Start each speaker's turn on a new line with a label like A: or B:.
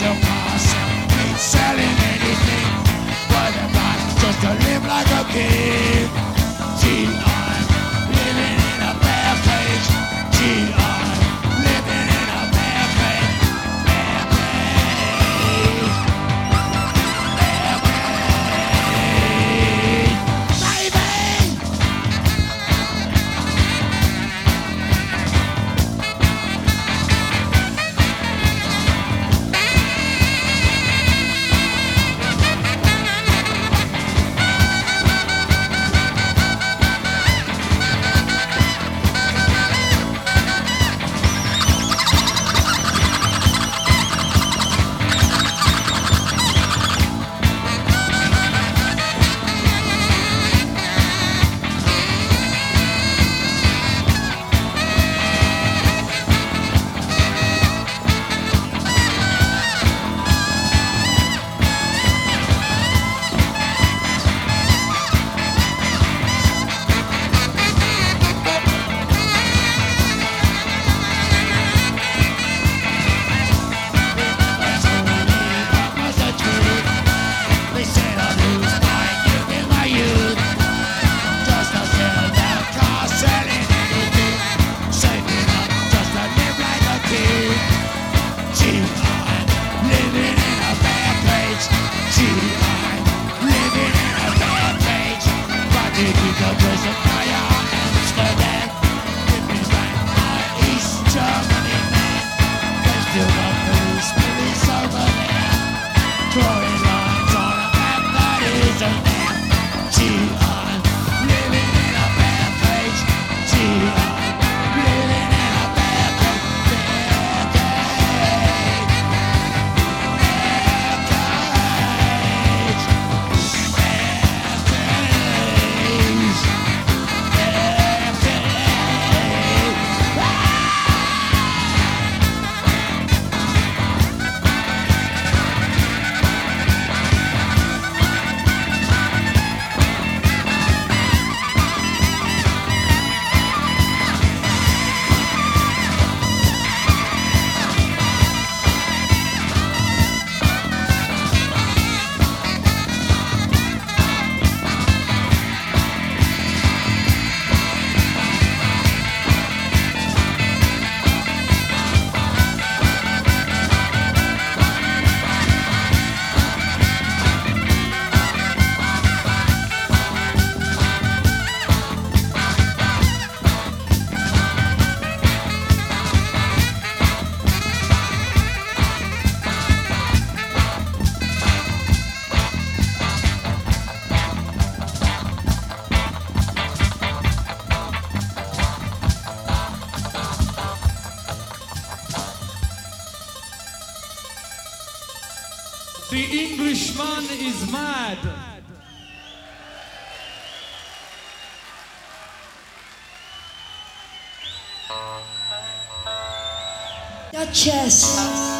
A: cars, sell meat, selling anything. What about just to live like a king? Amsterdam, give me back my East Germany man. There's still got loose police over there. Drawing lines on a map that isn't there. I'm living in a bad place. Gee,
B: The Englishman is mad.
C: Duchess.